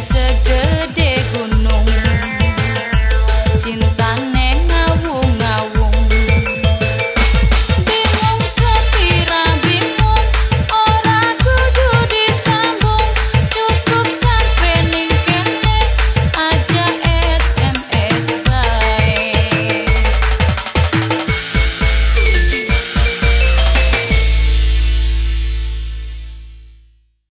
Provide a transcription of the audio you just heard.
segede gunung. Cinta